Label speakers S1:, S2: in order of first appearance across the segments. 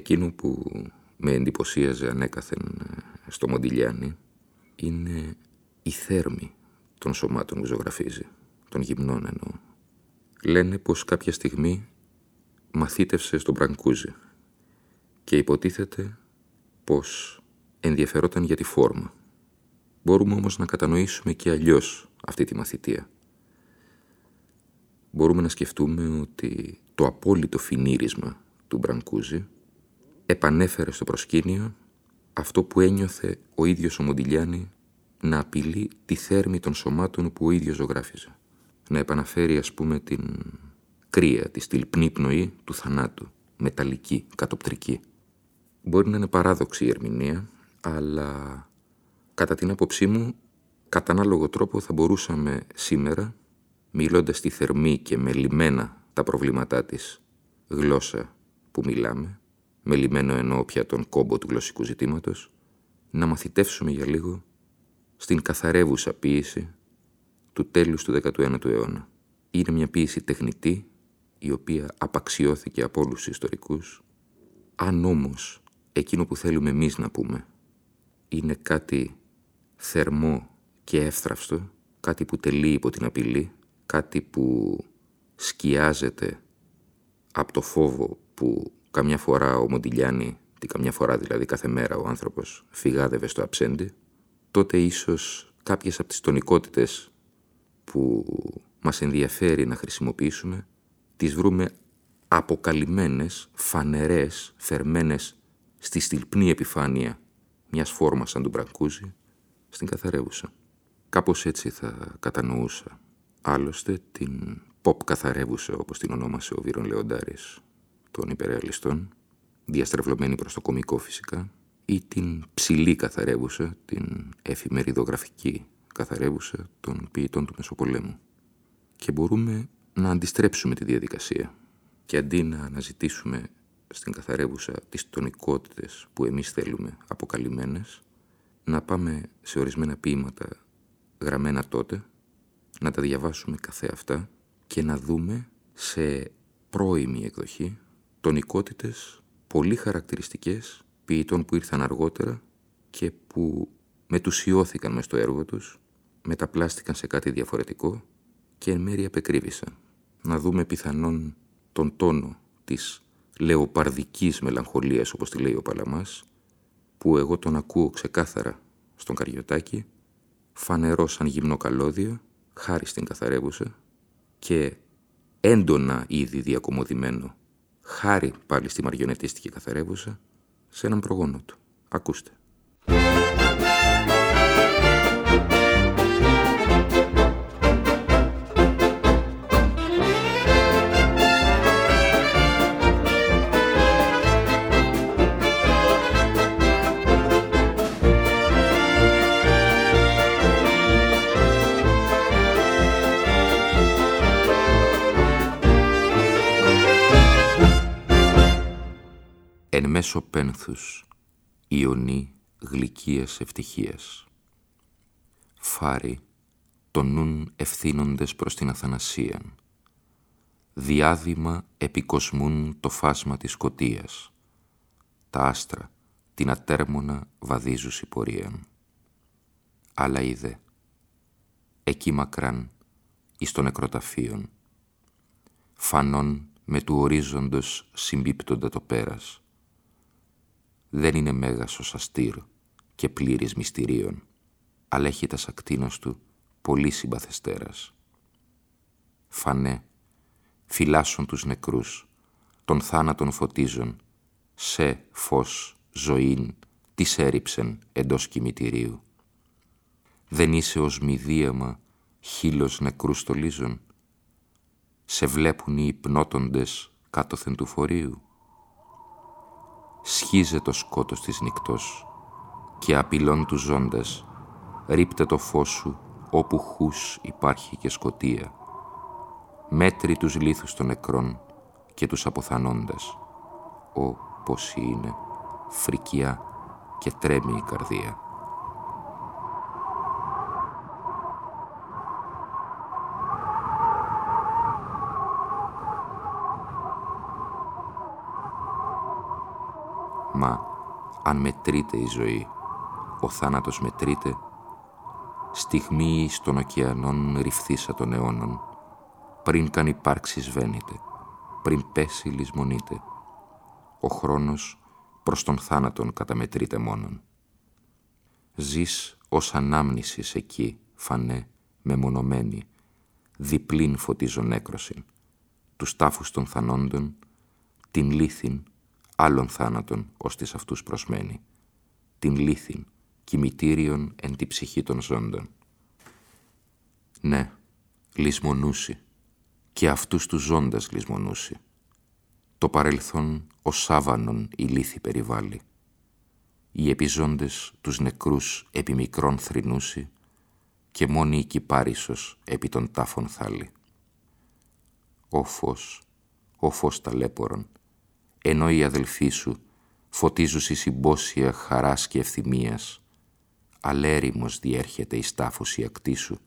S1: Εκείνο που με εντυπωσίαζε ανέκαθεν ε, στο Μοντιλιάνι είναι η θέρμη των σωμάτων που ζωγραφίζει, των γυμνών εννοώ. Λένε πως κάποια στιγμή μαθήτευσε στον Μπραγκούζι και υποτίθεται πως ενδιαφερόταν για τη φόρμα. Μπορούμε όμως να κατανοήσουμε και αλλιώς αυτή τη μαθητεία. Μπορούμε να σκεφτούμε ότι το απόλυτο φινίρισμα του Μπραγκούζι επανέφερε στο προσκήνιο αυτό που ένιωθε ο ίδιος ο Μοντιλιάνη να απειλεί τη θέρμη των σωμάτων που ο ίδιος ζωγράφιζε. Να επαναφέρει ας πούμε την κρύα, τη στυλπνή πνοή του θανάτου, μεταλλική, κατοπτρική. Μπορεί να είναι παράδοξη η ερμηνεία, αλλά κατά την άποψή μου, κατά ανάλογο τρόπο θα μπορούσαμε σήμερα, μιλώντας στη θερμή και με λιμένα τα προβλήματά της γλώσσα που μιλάμε, με λιμένο εννοώ πια τον κόμπο του γλωσσικού ζητήματος, να μαθητεύσουμε για λίγο στην καθαρεύουσα ποίηση του τέλους του 19ου αιώνα. Είναι μια ποίηση τεχνητή, η οποία απαξιώθηκε από όλους τους ιστορικούς. Αν όμως εκείνο που θέλουμε εμείς να πούμε είναι κάτι θερμό και εύθραυστο, κάτι που τελεί υπό την απειλή, κάτι που σκιάζεται από το φόβο που Καμιά φορά ο Μοντιλιάνη, τι καμιά φορά δηλαδή κάθε μέρα ο άνθρωπος φυγάδευε στο αψέντη, τότε ίσως κάποιες από τις τονικότητες που μας ενδιαφέρει να χρησιμοποιήσουμε, τις βρούμε αποκαλυμμένες, φανερές, θερμένες στη στυλπνή επιφάνεια μιας φόρμας σαν του Μπραγκούζη, στην καθαρεύουσα. Κάπως έτσι θα κατανοούσα. Άλλωστε την pop καθαρεύουσα όπως την ονόμασε ο Βίρον Λεοντάρης των υπερεαλιστών, διαστρεβλωμένη προς το κομικό φυσικά, ή την ψηλή καθαρεύουσα, την εφημεριδογραφική καθαρεύουσα των ποιητών του Μεσοπολέμου. Και μπορούμε να αντιστρέψουμε τη διαδικασία και αντί να αναζητήσουμε στην καθαρεύουσα τις τονικότητες που εμείς θέλουμε αποκαλυμμένες, να πάμε σε ορισμένα ποίηματα γραμμένα τότε, να τα διαβάσουμε καθεαυτά και να δούμε σε πρώιμη εκδοχή τονικότητες πολύ χαρακτηριστικές ποιητών που ήρθαν αργότερα και που μετουσιώθηκαν μες στο έργο τους, μεταπλάστηκαν σε κάτι διαφορετικό και εν μέρει απεκρίβησαν. Να δούμε πιθανόν τον τόνο της λεοπαρδικής μελαγχολίας, όπως τη λέει ο Παλαμάς, που εγώ τον ακούω ξεκάθαρα στον Καριωτάκη, φανερό σαν γυμνό καλώδιο, χάρη στην καθαρεύουσα και έντονα ήδη διακομωδημένο χάρη πάλι στη μαριονετίστικη καθαρεύουσα, σε έναν προγόνο του. Ακούστε. Μέσω πένθους ιονή γλυκίας ευτυχίας. Φάρι τον νουν ευθύνοντες προς την Αθανασίαν. Διάδημα επικοσμούν το φάσμα της σκοτίας. Τα άστρα την ατέρμονα βαδίζουσι πορείαν. Αλλά είδε, εκεί μακράν, εις των νεκροταφείων, φανών με του ορίζοντος συμπίπτοντα το πέρας, δεν είναι μέγας ο σαστήρ και πλήρης μυστηρίων, αλλά έχει τα σακτίνος του πολύ συμπαθεστέρας. Φανέ, φυλάσσον τους νεκρούς, τον θάνατον φωτίζον, σε φως ζωήν, τι έριψεν εντός κημητηρίου. Δεν είσαι ως μηδίαμα χείλος νεκρού στολίζων, σε βλέπουν οι υπνότοντες κάτωθεν του φορείου. Σχίζε το σκότος της νυχτός και απειλών του ζώντας ρίπτε το φως σου όπου χούς υπάρχει και σκοτία. Μέτρη τους λίθους των νεκρών και τους αποθανώντας. Ω, πως είναι, φρικιά και τρέμει η καρδία. Μα αν μετρείται η ζωή, ο θάνατος μετρείται, στιγμή στον ωκεανόν ρυφθήσα των αιώνων, πριν καν υπάρξει σβαίνεται, πριν πέσει λησμονείται. Ο χρόνος προς τον θάνατον καταμετρείται μόνον. Ζεις ως ανάμνησης εκεί, φανέ, μεμονωμένη, διπλήν φωτίζω νέκροσιν, τους τάφους των θανόντων, την λύθην άλλων θάνατων ως της αυτούς προσμένη, την λύθην, κημητήριον εν τη ψυχή των ζώντων. Ναι, λησμονούσι, και αυτούς τους ζώντας λησμονούσι. Το παρελθόν ο σάβανον η λύθη περιβάλλει. Οι επιζώντες τους νεκρούς επί μικρών θρυνούσι και μόνη η κυπάρισος επί των τάφων θάλει. Ο φως, ο φως ταλέπορον, ενώ οι αδελφοί σου φωτίζουσι συμπόσια χαράς και ευθυμίας, αλέριμος διέρχεται η στάφωση ακτή σου,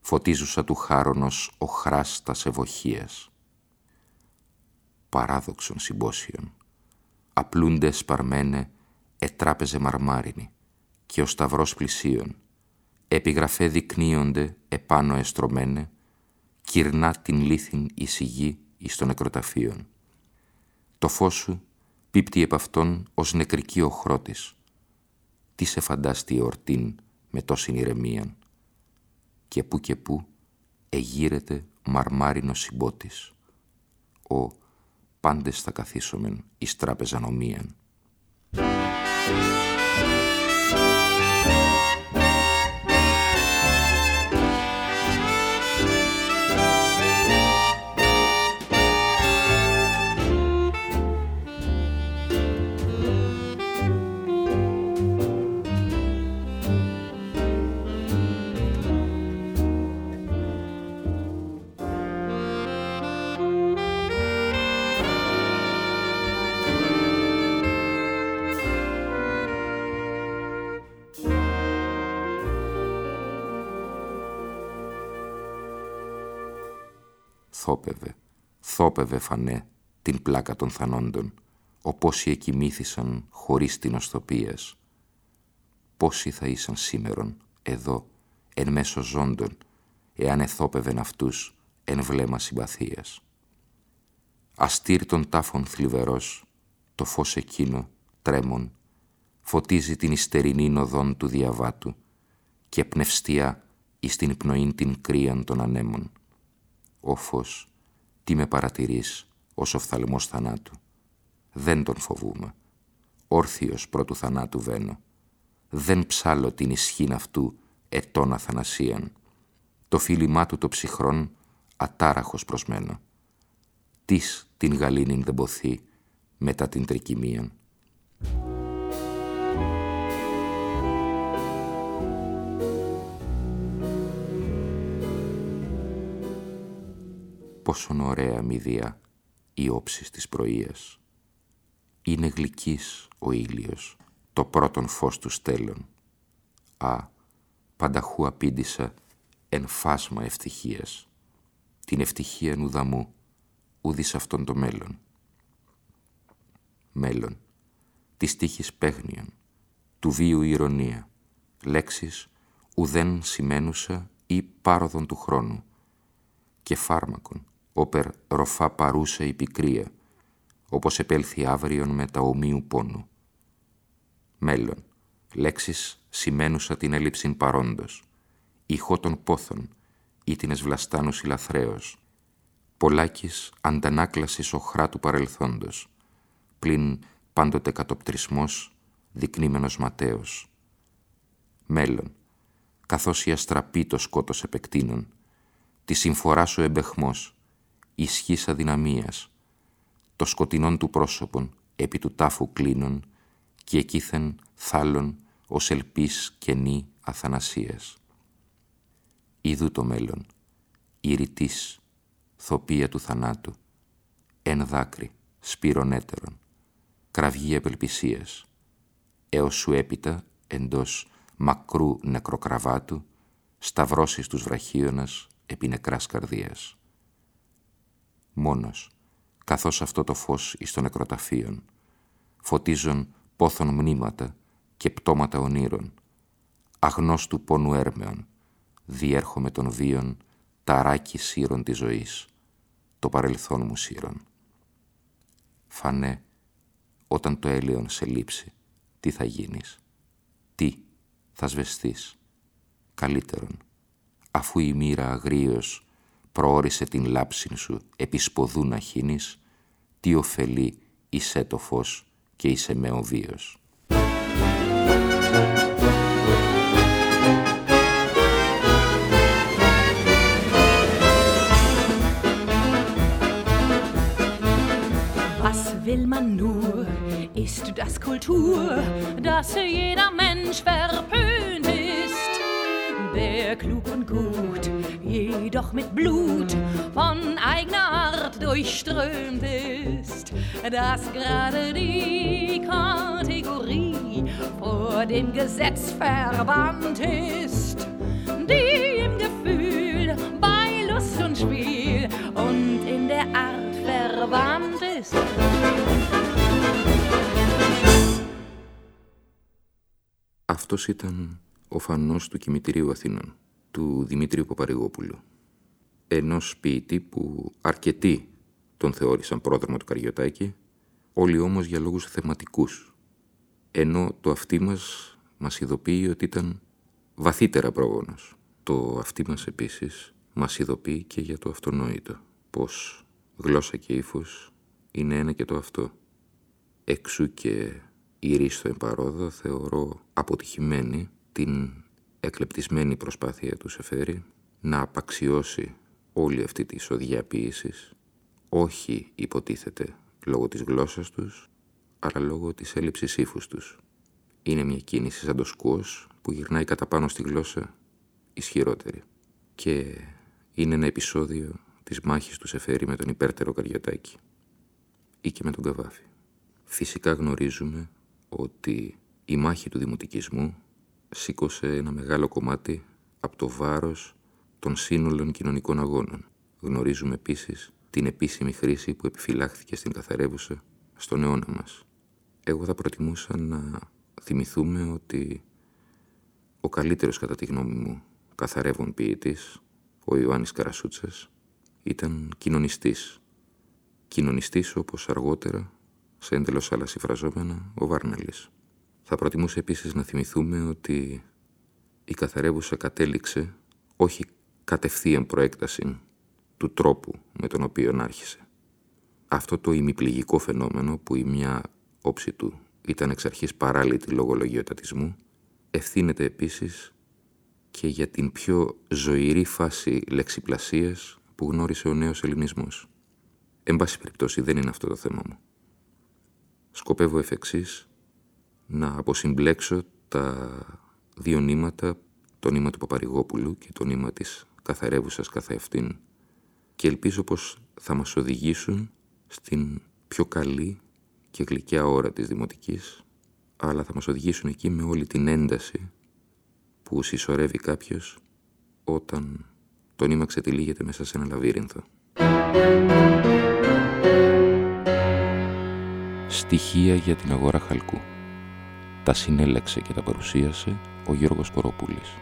S1: φωτίζουσα του χάρονος ο χράστας ευοχίας. Παράδοξων συμπόσιων, απλούνται σπαρμένε ετράπεζε μαρμάρινη και ο σταυρός πλησίων, επιγραφέ δεικνύονται επάνω εστρωμένε, κυρνά την λίθιν εισηγή εις των νεκροταφείων. Το φως σου πίπτει επ' αυτόν ως νεκρική οχρότης. Τι σε φαντάστη εορτήν με τόση ηρεμίαν. Και που και που εγείρεται μαρμάρινος συμπότης. Ο πάντες θα καθίσομεν εις τράπεζα νομίαν. Θόπευε, θόπευε φανέ την πλάκα των θανόντων, οπόσοι εκοιμήθησαν χωρίς την οστοπίας. Πόσοι θα ήσαν σήμερον, εδώ, εν μέσω ζώντων, εάν εθόπευεν αυτούς εν βλέμμα συμπαθίας. Αστήρ των τάφων θλιβερός, το φως εκείνο, τρέμον, φωτίζει την ιστερινή οδόν του διαβάτου και πνευστιά εις την πνοήν την κρύαν των ανέμων ο φως, τι με παρατηρείς ως οφθαλμός θανάτου. Δεν τον φοβούμαι. Όρθιος πρώτου θανάτου βαίνω. Δεν ψάλω την ισχύν αυτού ετών αθανασίαν. Το φίλημά του το ψυχρόν ατάραχος προσμένο. Τις την γαλήνην δεν ποθεί μετά την τρικυμίαν. Πόσον ωραία μηδία η όψης της πρωίας. Είναι γλυκής ο ήλιος, το πρώτον φως του στέλνων. Α, πανταχού απήντησα εν φάσμα ευτυχίας. Την ευτυχία νουδαμού, ουδής αυτόν το μέλλον. Μέλλον, της τύχης παίγνιον, του βίου ηρωνία, λέξεις ουδέν σημαίνουσα ή πάροδον του χρόνου, και φάρμακον, όπερ ροφά παρούσα η πικρία, όπως επέλθει αύριον με τα ομοίου πόνου. Μέλλον. Λέξεις σημαίνουσα την έλλειψη παρόντος. Ηχό των πόθων, ή την εσβλαστάνους ηλαθρέως. Πολάκης αντανάκλασης οχρά του παρελθόντος. Πλην πάντοτε κατοπτρισμός, δεικνύμενος ματέος. Μέλλον. Καθώς η αστραπή το σκότος επεκτείνων. Τη συμφορά σου εμπεχμός, ισχύς αδυναμίας. Το σκοτεινόν του πρόσωπον, επί του τάφου κλίνων, και εκείθεν θάλων ως ελπίς κενή αθανασίας. Ιδού το μέλλον, ηρητής, θοπία του θανάτου, εν δάκρυ, σπύρον έτερον, κραυγή επελπισίας, έως σου έπειτα, εντός μακρού νεκροκραβάτου, σταυρώσεις τους βραχίωνας επί νεκράς καρδίας. Μόνος, καθώς αυτό το φως εις των νεκροταφείων, φωτίζουν πόθων μνήματα και πτώματα ονείρων, αγνώστου πόνου έρμεων, διέρχομαι των βίων ταράκι σύρων της ζωής, το παρελθόν μου σύρων. Φανέ, όταν το έλαιον σε λείψει, τι θα γίνεις, τι θα σβεστείς, καλύτερον, αφού η μοίρα αγρίως προόρισε την λάψη σου επί σποδού να χύνεις, τι ωφελεί είσαι το φως και είσαι με ο βίος.
S2: will man nur, ist das Kultur, dass jeder Mensch verpönt ist, der klug und gut, jedoch mit Blut von eigener Art durchströmt ist, dass gerade die Kategorie vor dem Gesetz verbannt ist, die im Gefühl bei Lust und Spiel und in der Art verwandt ist.
S1: Αυτός ήταν ο φανός του κημητηρίου Αθήνων, του Δημήτριου Παπαρηγόπουλου. Ενός ποιητή που αρκετοί τον θεώρησαν πρόδρομο του Καριωτάκη, όλοι όμως για λόγους θεματικούς. Ενώ το αυτί μας μας ειδοποιεί ότι ήταν βαθύτερα πρόγονος. Το αυτί μας επίσης μας ειδοποιεί και για το αυτονόητο, πως γλώσσα και ύφος είναι ένα και το αυτό. Εξού και η στο εμπαρόδο θεωρώ αποτυχημένη την εκλεπτισμένη προσπάθεια του Σεφέρη να απαξιώσει όλη αυτή τη σοδιά όχι υποτίθεται λόγω της γλώσσας τους, αλλά λόγω της έλλειψης ύφους τους. Είναι μια κίνηση σαν το σκουός που γυρνάει κατά πάνω στη γλώσσα ισχυρότερη. Και είναι ένα επεισόδιο της μάχης του Σεφέρη με τον υπέρτερο Καριωτάκη ή και με τον Καβάφη. Φυσικά γνωρίζουμε ότι η μάχη του δημοτικισμού σήκωσε ένα μεγάλο κομμάτι από το βάρος των σύνολων κοινωνικών αγώνων. Γνωρίζουμε επίσης την επίσημη χρήση που επιφυλάχθηκε στην καθαρεύουσα στον αιώνα μας. Εγώ θα προτιμούσα να θυμηθούμε ότι ο καλύτερος κατά τη γνώμη μου καθαρεύων ποιητής, ο Ιωάννης Καρασούτσας, ήταν κοινωνιστής. Κοινωνιστής όπως αργότερα, σε εντελώς άλλα συμφραζόμενα, ο Βάρναλης. Θα προτιμούσα επίσης να θυμηθούμε ότι η καθαρεύουσα κατέληξε όχι κατευθείαν προέκταση του τρόπου με τον οποίο άρχισε. Αυτό το ημιπληγικό φαινόμενο που η μια όψη του ήταν εξ αρχής παράλυτη λόγω λογιοτατισμού, ευθύνεται επίσης και για την πιο ζωηρή φάση λεξιπλασίας που γνώρισε ο νέος ελληνισμός. Εν πάση περιπτώσει δεν είναι αυτό το θέμα μου. Σκοπεύω εφ' εξής να αποσυμπλέξω τα δύο νήματα, το νήμα του Παπαρηγόπουλου και το νήμα της καθαρεύουσας καθεαυτήν και ελπίζω πως θα μας οδηγήσουν στην πιο καλή και γλυκιά ώρα της Δημοτικής αλλά θα μας οδηγήσουν εκεί με όλη την ένταση που συσσωρεύει κάποιος όταν το νήμα ξετυλίγεται μέσα σε ένα λαβύρινθο. Στοιχεία για την αγορά χαλκού. Τα συνέλεξε και τα παρουσίασε ο Γιώργος Κοροπούλης.